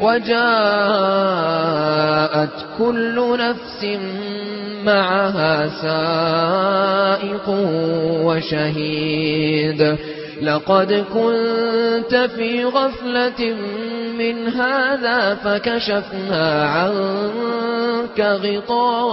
وجاءت كل نفس معها سائق وشهيد. لقد كنت في غفلة من هذا فكشفنا عنك غطاءك.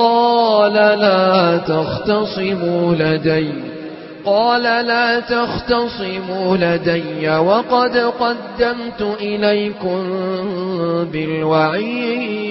قال لا تختصموا لدي قال لا تختصموا لدي وقد قدمت إليكم بالوعيد.